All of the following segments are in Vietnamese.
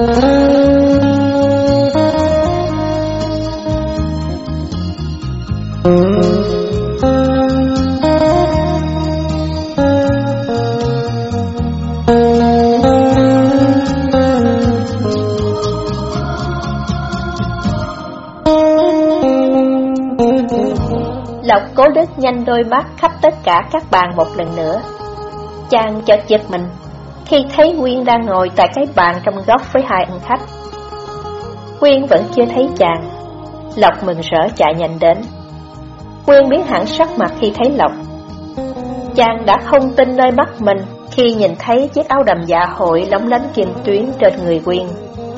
Lộc cố đức nhanh đôi mắt khắp tất cả các bàn một lần nữa. Chàng chợt giật mình, khi thấy Nguyên đang ngồi tại cái bàn trong góc với hai anh khách. Nguyên vẫn chưa thấy chàng. Lộc mừng rỡ chạy nhanh đến. Nguyên biến hẳn sắc mặt khi thấy Lộc. Chàng đã không tin nơi mắt mình khi nhìn thấy chiếc áo đầm dạ hội lóng lánh kim tuyến trên người Nguyên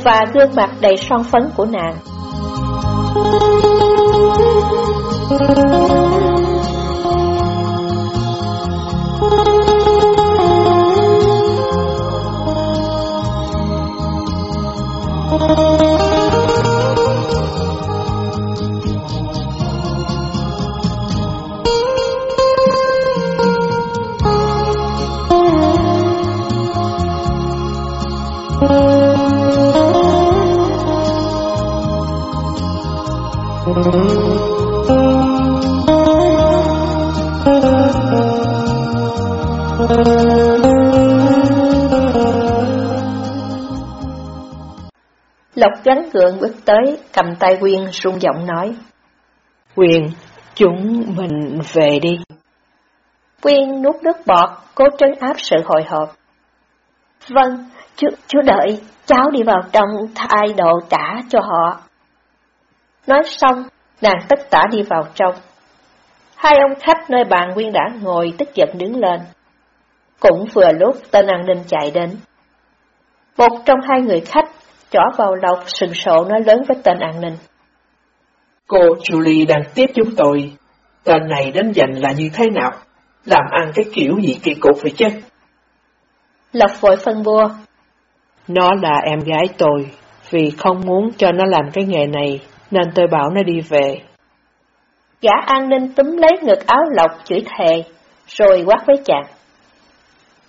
và gương mặt đầy son phấn của nàng. Lộc gắn gượng bước tới, cầm tay Quyên rung giọng nói. Quyên, chúng mình về đi. Quyên nuốt nước bọt, cố trấn áp sự hồi hộp. Vâng, chú, chú đợi, cháu đi vào trong thay đồ trả cho họ. Nói xong, nàng tất tả đi vào trong. Hai ông khách nơi bàn Quyên đã ngồi tức giận đứng lên. Cũng vừa lúc tên an ninh chạy đến. Một trong hai người khách chỏ vào lọc sừng sộ nói lớn với tên an ninh. Cô Julie đang tiếp chúng tôi. Tên này đến dành là như thế nào? Làm ăn cái kiểu gì kỳ cục vậy chứ? Lộc vội phân bua. Nó là em gái tôi, vì không muốn cho nó làm cái nghề này, nên tôi bảo nó đi về. Gã an ninh túm lấy ngực áo Lộc chửi thề, rồi quát với chàng.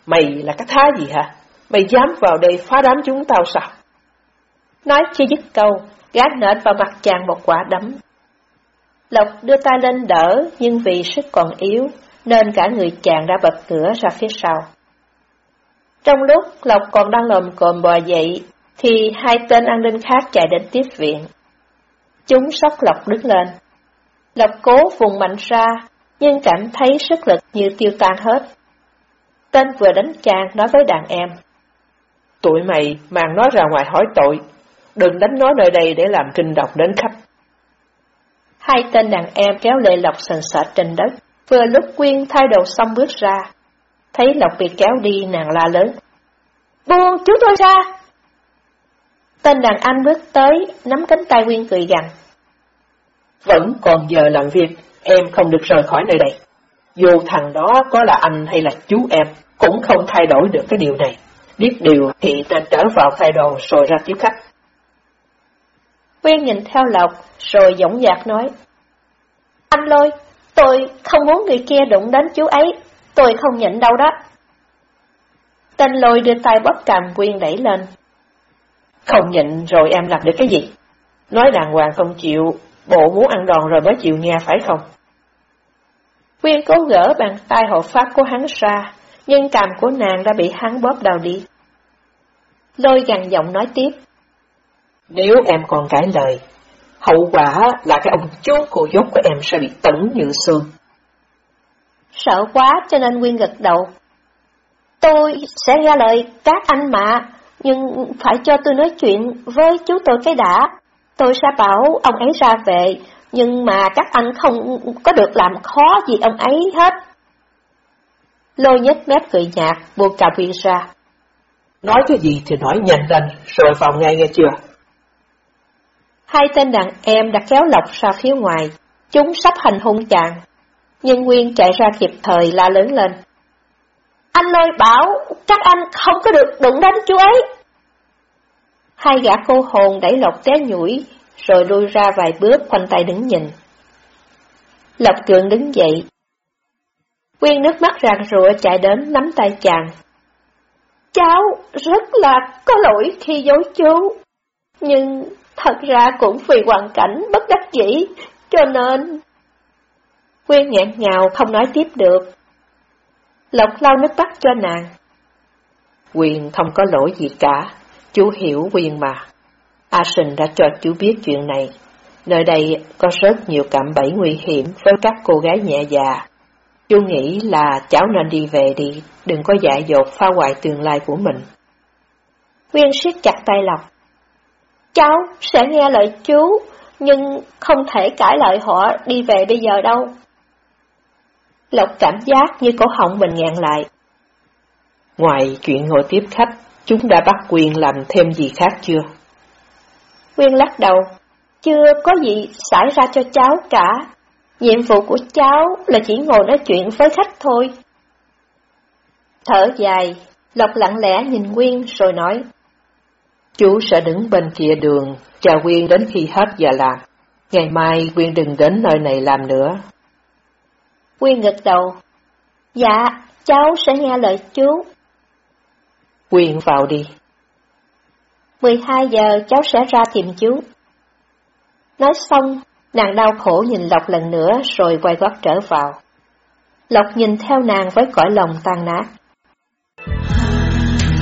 Mày là cái thá gì hả? Mày dám vào đây phá đám chúng tao sao? Nói chưa dứt câu, gã nện vào mặt chàng một quả đấm. Lộc đưa tay lên đỡ, nhưng vì sức còn yếu, nên cả người chàng đã bật cửa ra phía sau. Trong lúc Lộc còn đang lồm cồm bò dậy, thì hai tên an ninh khác chạy đến tiếp viện. Chúng sốc Lộc đứng lên. Lộc cố vùng mạnh ra, nhưng cảm thấy sức lực như tiêu tan hết. Tên vừa đánh chàng nói với đàn em. Tụi mày mang nó ra ngoài hỏi tội, đừng đánh nó nơi đây để làm kinh độc đến khách. Hai tên đàn em kéo lệ Lộc sần sệt trên đất, vừa lúc Quyên thay đầu xong bước ra. Thấy Lộc bị kéo đi nàng la lớn. Buông chúng tôi ra! Tên đàn anh bước tới, nắm cánh tay Quyên cười gằn. Vẫn còn giờ làm việc, em không được rời khỏi nơi đây. Dù thằng đó có là anh hay là chú em, cũng không thay đổi được cái điều này. Biết điều thì nên trở vào thay đồ rồi ra tiếp khách. Quyên nhìn theo Lộc, rồi dõng dạc nói. Anh Lôi, tôi không muốn người kia đụng đến chú ấy, tôi không nhịn đâu đó. Tên Lôi đưa tay bóp cầm Quyên đẩy lên. Không nhịn rồi em làm được cái gì? Nói đàng hoàng không chịu, bộ muốn ăn đòn rồi mới chịu nghe phải không? Quyên cố gỡ bàn tay hộ pháp của hắn ra, nhưng cằm của nàng đã bị hắn bóp đầu đi. Lôi gằn giọng nói tiếp. Nếu em còn cãi lời, hậu quả là cái ông chú cô dốt của em sẽ bị tẩn như xương. Sợ quá cho nên Quyên gật đầu. Tôi sẽ nghe lời các anh mà, nhưng phải cho tôi nói chuyện với chú tôi cái đã. Tôi sẽ bảo ông ấy ra về, nhưng mà các anh không có được làm khó gì ông ấy hết. Lôi nhếch mép cười nhạt, buông cà viên ra. Nói cái gì thì nói nhanh lên, rồi vào ngay nghe chưa? Hai tên đàn em đã kéo lọc ra phía ngoài, chúng sắp hành hung chàng. Nhưng Nguyên chạy ra kịp thời la lớn lên. Anh lôi bảo, các anh không có được đụng đến chú ấy. Hai gã cô hồn đẩy lộc té nhủi, rồi lui ra vài bước khoanh tay đứng nhìn. Lộc cường đứng dậy. Quyên nước mắt ràng rụa chạy đến nắm tay chàng. Cháu rất là có lỗi khi dối chú, nhưng thật ra cũng vì hoàn cảnh bất đắc dĩ, cho nên... Quyên nghẹn ngào không nói tiếp được. Lộc lau nước mắt cho nàng. Quyên không có lỗi gì cả, chú hiểu Quyên mà. A Sinh đã cho chú biết chuyện này. Nơi đây có rất nhiều cạm bẫy nguy hiểm với các cô gái nhẹ già. Chú nghĩ là cháu nên đi về đi, đừng có dại dột phá hoại tương lai của mình. Quyên siết chặt tay Lộc. Cháu sẽ nghe lời chú, nhưng không thể cãi lời họ đi về bây giờ đâu. Lộc cảm giác như cổ họng mình ngàn lại. Ngoài chuyện ngồi tiếp khách, chúng đã bắt Quyên làm thêm gì khác chưa? Quyên lắc đầu, chưa có gì xảy ra cho cháu cả. Nhiệm vụ của cháu là chỉ ngồi nói chuyện với khách thôi. Thở dài, Lộc lặng lẽ nhìn Quyên rồi nói. Chú sẽ đứng bên kia đường, chờ Quyên đến khi hết giờ làm. Ngày mai Quyên đừng đến nơi này làm nữa. Quyên gật đầu. Dạ, cháu sẽ nghe lời chú. Quyên vào đi. 12 giờ cháu sẽ ra tìm chú. Nói xong, nàng đau khổ nhìn Lộc lần nữa rồi quay gót trở vào. Lộc nhìn theo nàng với cõi lòng tan nát.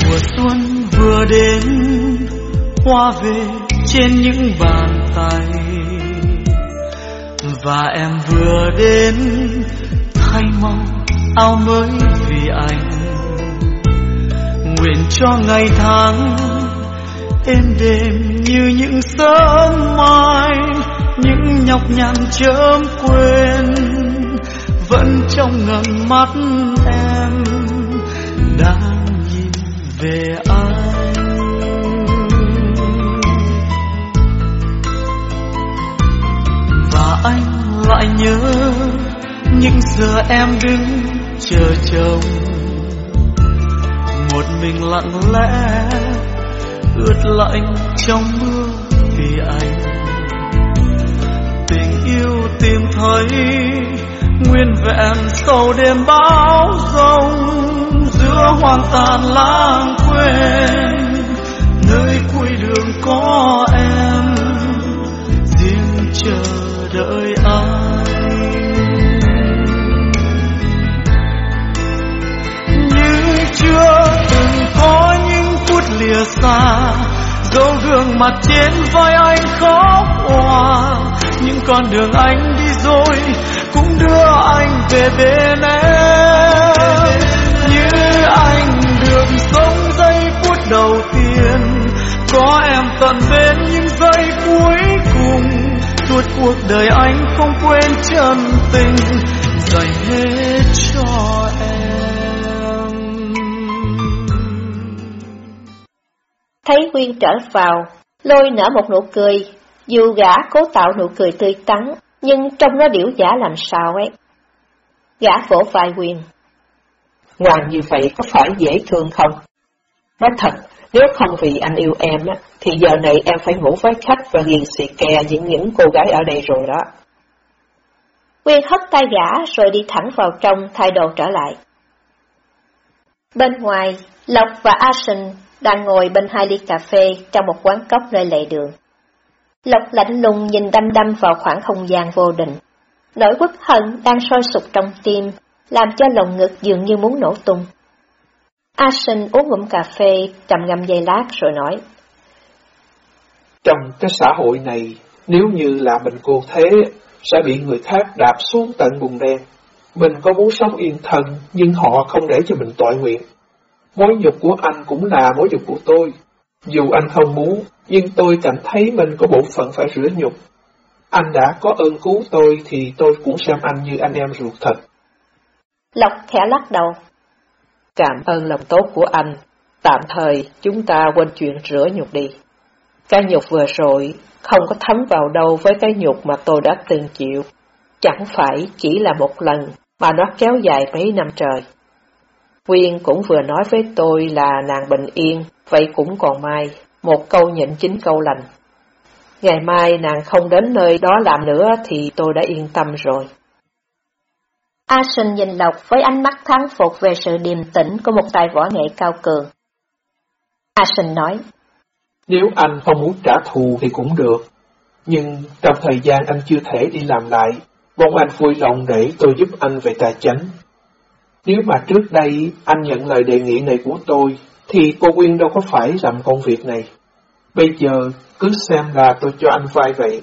Mùa xuân vừa đến, hoa về trên những bàn tay. Và em vừa đến, hay màu áo mới vì anh. Nguyện cho ngày tháng êm đềm như những sớm mai những nhọc nhằn chớm quên vẫn trong ngần mắt em đang nhìn về anh và anh lại nhớ những giờ em đứng chờ chồng. Một mình lặng lẽ, ướt lạnh trong mưa vì anh. Tình yêu tìm thấy nguyên vẹn sau đêm bão giông giữa hoang tàn lãng quên. Nơi cuối đường có em, riêng chờ đợi anh. Chưa từng có những phút lìa xa. Dấu gương mặt trên vai anh khóc hòa những con đường anh đi rồi cũng đưa anh về bên em. Như anh được sống giây phút đầu tiên. Có em tận bên những giây cuối cùng. Suốt cuộc đời anh không quên chân tình dành hết. Thấy Quyên trở vào, lôi nở một nụ cười, dù gã cố tạo nụ cười tươi tắn, nhưng trông nó điểu giả làm sao ấy. Gã vỗ vai Quyên. Ngoan như vậy có phải dễ thương không? Nói thật, nếu không vì anh yêu em á, thì giờ này em phải ngủ với khách và ghiền xì kè những những cô gái ở đây rồi đó. Quyên hất tay gã rồi đi thẳng vào trong thay đồ trở lại. Bên ngoài, Lộc và Asen đang ngồi bên hai ly cà phê trong một quán cốc nơi lề đường. Lộc lạnh lùng nhìn đăm đăm vào khoảng không gian vô định. Nỗi quốc hận đang sôi sục trong tim, làm cho lòng ngực dường như muốn nổ tung. Asen uống ngụm cà phê, trầm ngâm giây lát rồi nói. Trong cái xã hội này, nếu như là mình cô thế, sẽ bị người khác đạp xuống tận bùn đen. Mình có muốn sống yên thân, nhưng họ không để cho mình tội nguyện. Mối nhục của anh cũng là mối nhục của tôi. Dù anh không muốn, nhưng tôi cảm thấy mình có bổn phận phải rửa nhục. Anh đã có ơn cứu tôi thì tôi cũng xem anh như anh em ruột thật. Lộc khẽ lắc đầu. Cảm ơn lòng tốt của anh. Tạm thời chúng ta quên chuyện rửa nhục đi. Cái nhục vừa rồi không có thấm vào đâu với cái nhục mà tôi đã từng chịu. Chẳng phải chỉ là một lần mà nó kéo dài mấy năm trời. Quyên cũng vừa nói với tôi là nàng bình yên, vậy cũng còn mai, một câu nhịn chính câu lành. Ngày mai nàng không đến nơi đó làm nữa thì tôi đã yên tâm rồi. A Sinh nhìn Lộc với ánh mắt thắng phục về sự điềm tĩnh của một tài võ nghệ cao cường. A Sinh nói, Nếu anh không muốn trả thù thì cũng được, nhưng trong thời gian anh chưa thể đi làm lại, mong anh vui lòng để tôi giúp anh về tài chánh. Nếu mà trước đây anh nhận lời đề nghị này của tôi, thì cô Quyên đâu có phải làm công việc này. Bây giờ cứ xem là tôi cho anh vai vậy.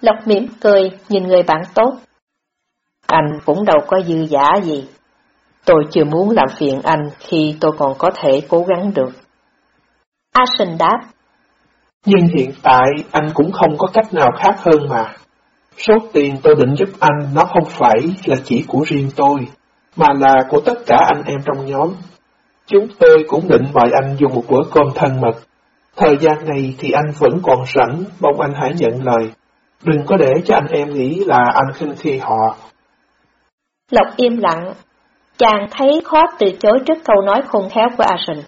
Lộc mỉm cười, nhìn người bạn tốt. Anh cũng đâu có dư giả gì. Tôi chưa muốn làm phiền anh khi tôi còn có thể cố gắng được. A Sinh đáp. Nhưng hiện tại anh cũng không có cách nào khác hơn mà. Số tiền tôi định giúp anh nó không phải là chỉ của riêng tôi, mà là của tất cả anh em trong nhóm. Chúng tôi cũng định mời anh dùng một bữa cơm thân mật. Thời gian này thì anh vẫn còn rảnh, mong anh hãy nhận lời. Đừng có để cho anh em nghĩ là anh khinh khi họ. Lộc im lặng, chàng thấy khó từ chối trước câu nói khôn khéo của Asen.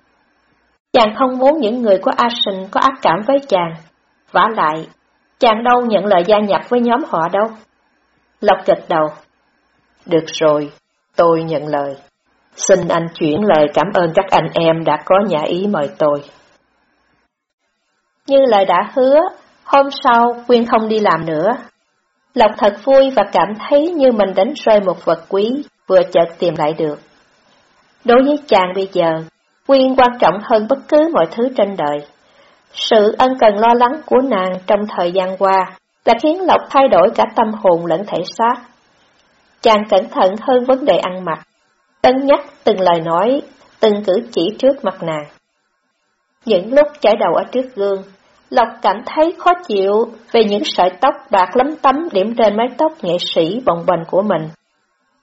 Chàng không muốn những người của Asen có ác cảm với chàng. vả lại, chàng đâu nhận lời gia nhập với nhóm họ đâu. Lộc gật đầu. Được rồi, tôi nhận lời. Xin anh chuyển lời cảm ơn các anh em đã có nhà ý mời tôi. Như lời đã hứa, hôm sau Quyên không đi làm nữa. Lộc thật vui và cảm thấy như mình đánh rơi một vật quý, vừa chợt tìm lại được. Đối với chàng bây giờ, Quyên quan trọng hơn bất cứ mọi thứ trên đời. Sự ân cần lo lắng của nàng trong thời gian qua đã khiến Lộc thay đổi cả tâm hồn lẫn thể xác. Chàng cẩn thận hơn vấn đề ăn mặc, cân nhắc từng lời nói, từng cử chỉ trước mặt nàng. Những lúc chải đầu ở trước gương, Lộc cảm thấy khó chịu về những sợi tóc bạc lấm tấm điểm trên mái tóc nghệ sĩ bồng bềnh của mình.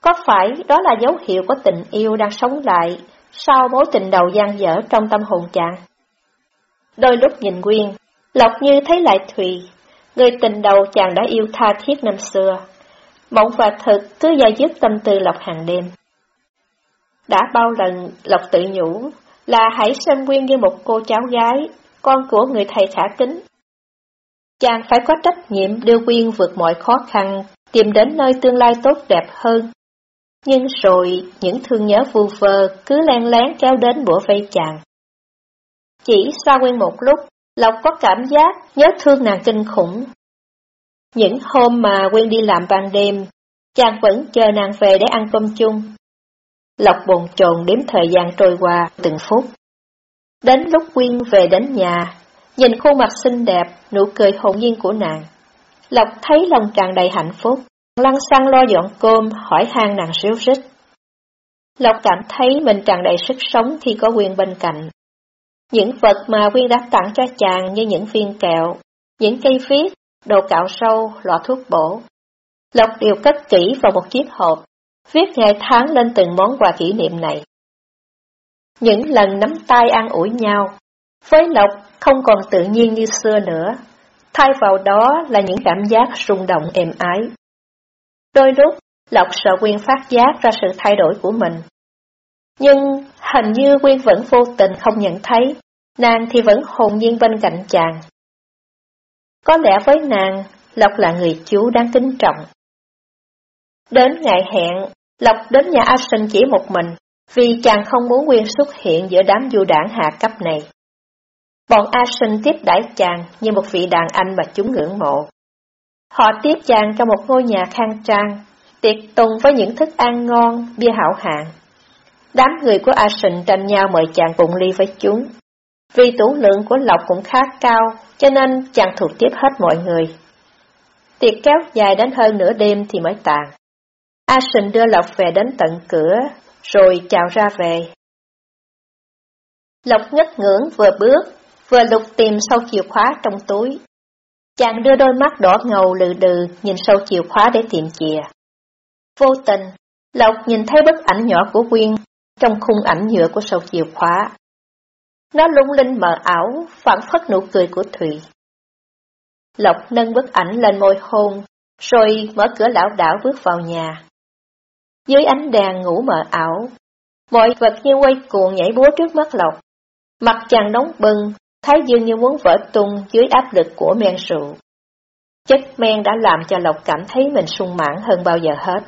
Có phải đó là dấu hiệu của tình yêu đang sống lại sau mối tình đầu gian dở trong tâm hồn chàng? Đôi lúc nhìn nguyên, Lộc như thấy lại Thùy, người tình đầu chàng đã yêu tha thiết năm xưa. Mộng và thực cứ dây dứt tâm tư Lộc hàng đêm. Đã bao lần Lộc tự nhủ là hãy xem Quyên như một cô cháu gái, con của người thầy khả kính. Chàng phải có trách nhiệm đưa Quyên vượt mọi khó khăn, tìm đến nơi tương lai tốt đẹp hơn. Nhưng rồi, những thương nhớ vu vơ cứ len lén kéo đến bủa vây chàng. Chỉ xa Quyên một lúc, Lộc có cảm giác nhớ thương nàng kinh khủng. Những hôm mà Quyên đi làm ban đêm, chàng vẫn chờ nàng về để ăn cơm chung. Lộc bồn chồn đếm thời gian trôi qua từng phút. Đến lúc Quyên về đến nhà, nhìn khuôn mặt xinh đẹp, nụ cười hồn nhiên của nàng. Lộc thấy lòng tràn đầy hạnh phúc, lăn xăng lo dọn cơm, hỏi han nàng ríu rít. Lộc cảm thấy mình tràn đầy sức sống khi có Quyên bên cạnh. Những vật mà Quyên đã tặng cho chàng như những viên kẹo, những cây viết, đồ cạo sâu, lọ thuốc bổ. Lộc đều cất kỹ vào một chiếc hộp, viết ngày tháng lên từng món quà kỷ niệm này. Những lần nắm tay an ủi nhau, với Lộc không còn tự nhiên như xưa nữa, thay vào đó là những cảm giác rung động êm ái. Đôi lúc, Lộc sợ Quyên phát giác ra sự thay đổi của mình. Nhưng hình như Quyên vẫn vô tình không nhận thấy, nàng thì vẫn hồn nhiên bên cạnh chàng. Có lẽ với nàng, Lộc là người chú đáng kính trọng. Đến ngày hẹn, Lộc đến nhà A Sinh chỉ một mình, vì chàng không muốn Quyên xuất hiện giữa đám du đảng hạ cấp này. Bọn A Sinh tiếp đãi chàng như một vị đàn anh mà chúng ngưỡng mộ. Họ tiếp chàng trong một ngôi nhà khang trang, tiệc tùng với những thức ăn ngon, bia hảo hạng. Đám người của A Sinh tranh nhau mời chàng cùng ly với chúng. Vì tủ lượng của Lộc cũng khá cao, cho nên chàng thuộc tiếp hết mọi người. Tiệc kéo dài đến hơn nửa đêm thì mới tàn. A Sinh đưa Lộc về đến tận cửa, rồi chào ra về. Lộc ngất ngưỡng vừa bước, vừa lục tìm sâu chìa khóa trong túi. Chàng đưa đôi mắt đỏ ngầu lừ đừ nhìn sâu chìa khóa để tìm chìa. Vô tình, Lộc nhìn thấy bức ảnh nhỏ của Quyên trong khung ảnh nhựa của sâu chìa khóa. Nó lung linh mờ ảo, phản phất nụ cười của thụy Lộc nâng bức ảnh lên môi hôn, rồi mở cửa lão đảo bước vào nhà. Dưới ánh đèn ngủ mờ ảo, mọi vật như quay cuồng nhảy búa trước mắt Lộc. Mặt chàng nóng bừng, thái dương như muốn vỡ tung dưới áp lực của men rượu. Chất men đã làm cho Lộc cảm thấy mình sung mãn hơn bao giờ hết.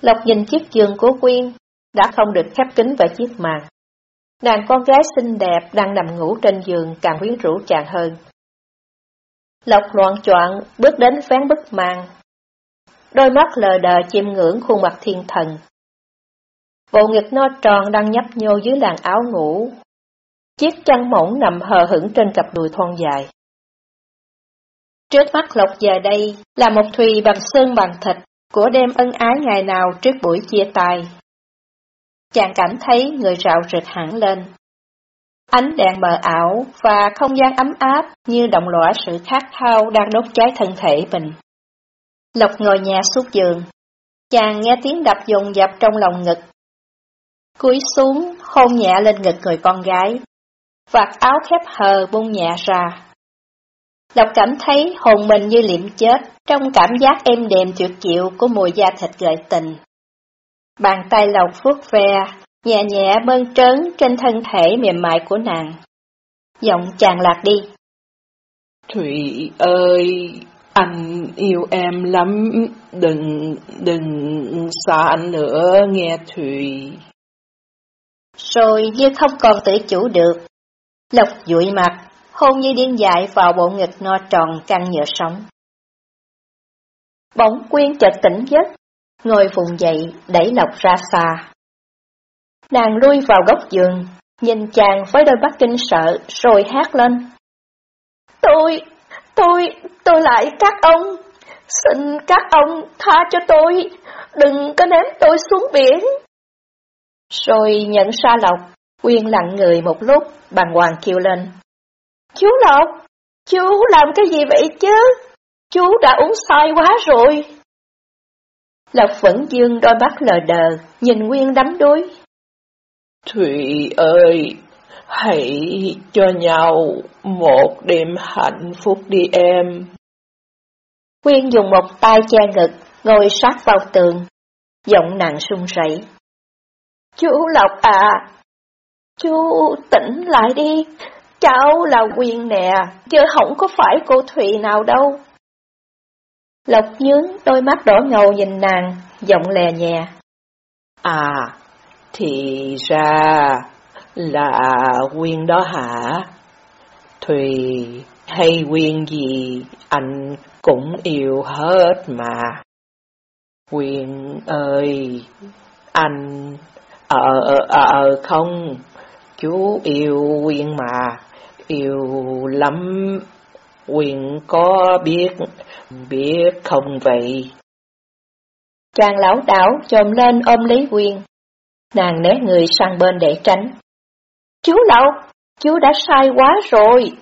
Lộc nhìn chiếc giường của Quyên, đã không được khép kín vào chiếc màn. Nàng con gái xinh đẹp đang nằm ngủ trên giường càng quyến rũ chàng hơn. Lộc loạn choạng bước đến phán bức màn. Đôi mắt lờ đờ chiêm ngưỡng khuôn mặt thiên thần. Bộ ngực no tròn đang nhấp nhô dưới làn áo ngủ. Chiếc chân mỏng nằm hờ hững trên cặp đùi thon dài. Trước mắt Lộc giờ đây là một thùy bằng xương bằng thịt của đêm ân ái ngày nào trước buổi chia tay. Chàng cảm thấy người rạo rực hẳn lên. Ánh đèn mờ ảo và không gian ấm áp như động lõa sự khát khao đang đốt cháy thân thể mình. Lộc ngồi nhà suốt giường, chàng nghe tiếng đập dồn dập trong lòng ngực. Cúi xuống, hôn nhẹ lên ngực người con gái, vạt áo khép hờ buông nhẹ ra. Lộc cảm thấy hồn mình như liệm chết trong cảm giác êm đềm tuyệt diệu của mùi da thịt gợi tình. Bàn tay Lộc vuốt ve, nhẹ nhẹ bơn trớn trên thân thể mềm mại của nàng. Giọng chàng lạc đi. Thủy ơi, anh yêu em lắm, đừng, đừng xa anh nữa nghe Thủy. Rồi như không còn tự chủ được, Lộc dụi mặt, hôn như điên dại vào bộ ngực no tròn căng nhựa sống. Bỗng quyên chợt tỉnh giấc, ngồi vùng dậy, đẩy Lộc ra xa. Nàng lui vào góc giường, nhìn chàng với đôi mắt kinh sợ, rồi hát lên. Tôi, tôi, tôi lại các ông, xin các ông tha cho tôi, đừng có ném tôi xuống biển. Rồi nhận ra Lộc, Quyên lặng người một lúc, bàng hoàng kêu lên. Chú Lộc, chú làm cái gì vậy chứ? Chú đã uống sai quá rồi. Lộc vẫn dương đôi mắt lờ đờ, nhìn Nguyên đắm đuối. Thủy ơi, hãy cho nhau một đêm hạnh phúc đi em. Nguyên dùng một tay che ngực, ngồi sát vào tường, giọng nặng sung rẩy. Chú Lộc à, chú tỉnh lại đi, cháu là Quyên nè, chứ không có phải cô Thụy nào đâu. Lộc nhướng đôi mắt đỏ ngầu nhìn nàng, giọng lè nhẹ. À, thì ra là Quyên đó hả? Thùy hay Quyên gì anh cũng yêu hết mà. Quyên ơi, anh ờ ờ ờ, ờ không, chú yêu Quyên mà, yêu lắm. Quyên có biết, biết không vậy? Chàng lão đảo chồm lên ôm lấy Quyên. Nàng né người sang bên để tránh. Chú Lộc, chú đã sai quá rồi.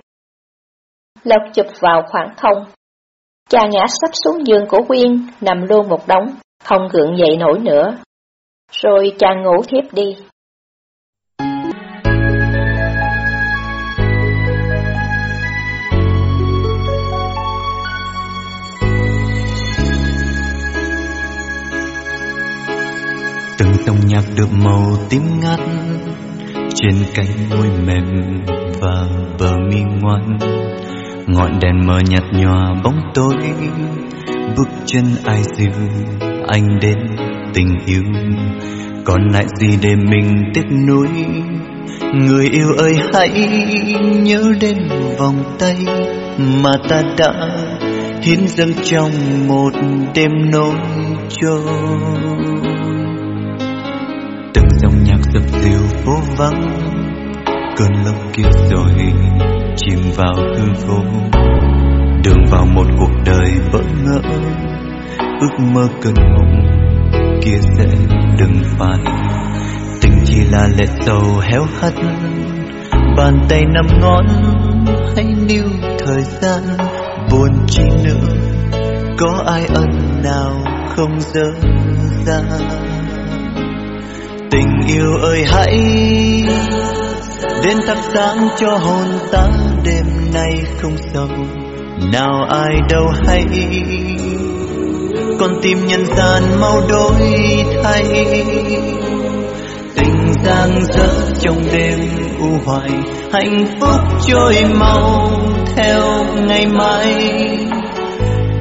Lộc chụp vào khoảng không. Chàng ngã sắp xuống giường của Quyên, nằm luôn một đống, không gượng dậy nổi nữa. Rồi chàng ngủ thiếp đi. Từng nhạc được màu tím ngắt. Trên cánh môi mềm và bờ mi ngoan. Ngọn đèn mờ nhạt nhòa bóng tối. Bước chân ai dịu anh đến tình yêu. Còn lại gì để mình tiếc nuối? Người yêu ơi, hãy nhớ đến vòng tay mà ta đã hiến dâng trong một đêm nỗi trôi dập dìu phố vắng. Cơn lốc kia rồi chìm vào hư vô. Đường vào một cuộc đời bỡ ngỡ. Ước mơ cơn mộng kia sẽ đừng phai. Tình chỉ là lệ sầu héo hắt. Bàn tay nắm ngón hãy níu thời gian. Buồn chi nữa, có ai ân nào không dở ra tình yêu ơi, hãy đến thắp sáng cho hồn ta đêm nay không sầu. Nào ai đâu hay, con tim nhân gian mau đổi thay. Tình giang dở trong đêm u hoài, hạnh phúc trôi mau theo ngày mai.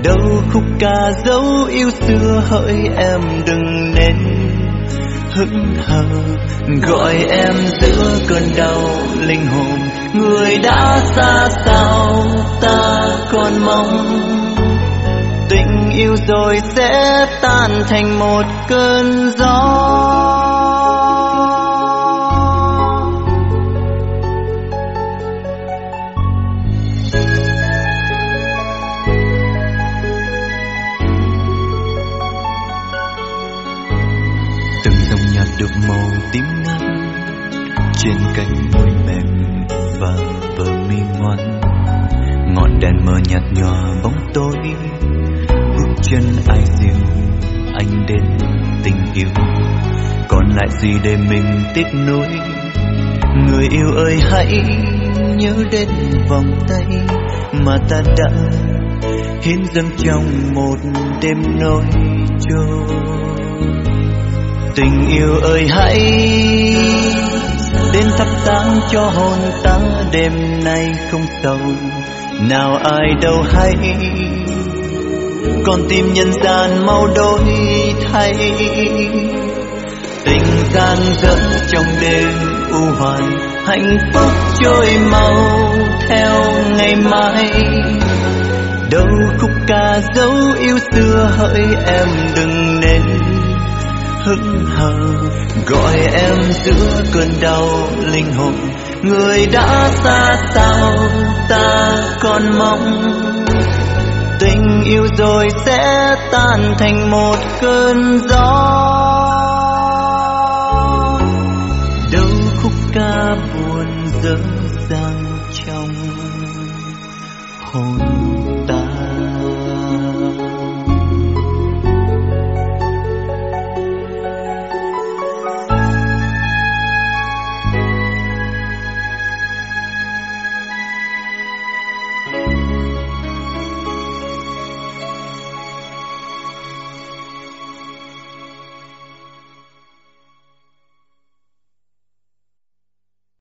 Đâu khúc ca dấu yêu xưa, hỡi em đừng nên hững hờ gọi em giữa cơn đau linh hồn. Người đã xa sao ta còn mong. Tình yêu rồi sẽ tan thành một cơn gió. Nhạt nhòa bóng tối bước chân ai dịu anh đến tình yêu. Còn lại gì để mình tiếc nuối? Người yêu ơi, hãy nhớ đến vòng tay mà ta đã hiến dâng trong một đêm nỗi trôi tình yêu ơi, hãy đến thắp sáng cho hồn ta đêm nay không sầu nào ai đâu hay, con tim nhân gian mau đổi thay. Tình gian dẫn trong đêm u hoài hạnh phúc trôi mau theo ngày mai. Đâu khúc ca dấu yêu xưa hỡi em đừng nên hững hờ. Gọi em giữa cơn đau linh hồn, người đã xa sao? Ta còn mong. Tình yêu rồi sẽ tan thành một cơn gió. Đâu khúc ca buồn rơi